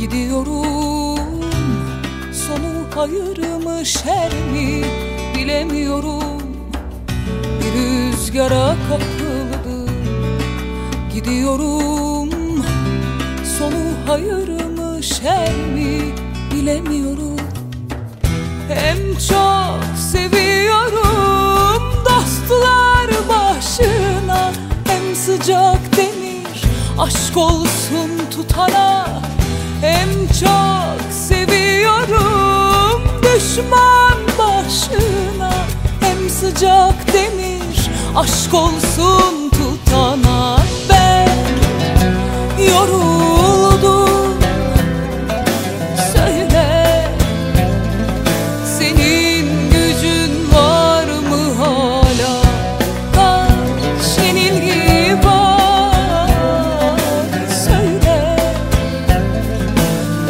Gidiyorum Sonu hayır mı şer mi bilemiyorum. Bir rüzgara kapıldım Gidiyorum Sonu hayır mı şer mi bilemiyorum. Hem çok seviyorum dostlar başına Hem sıcak demir aşk olsun tutana Hem çok seviyorum. Düşman başına Hem sıcak demir. Aşk olsun tutana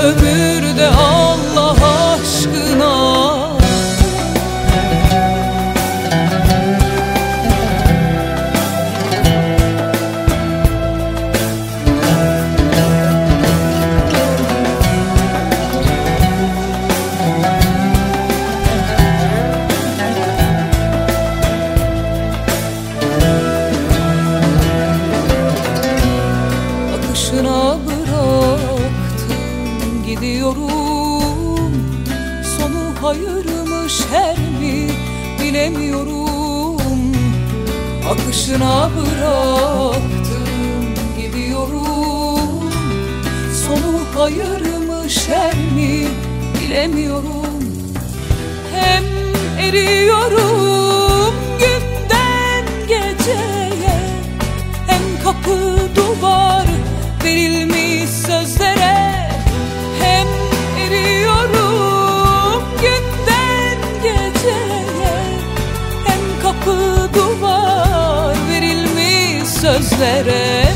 ömürde Allah aşkına. Akışına bıraktım gidiyorum Sonu hayır mı şer mi bilemiyorum. Akışına bıraktım gidiyorum. Sonu hayır mı şer mi bilemiyorum. Hem eriyorum gözlere.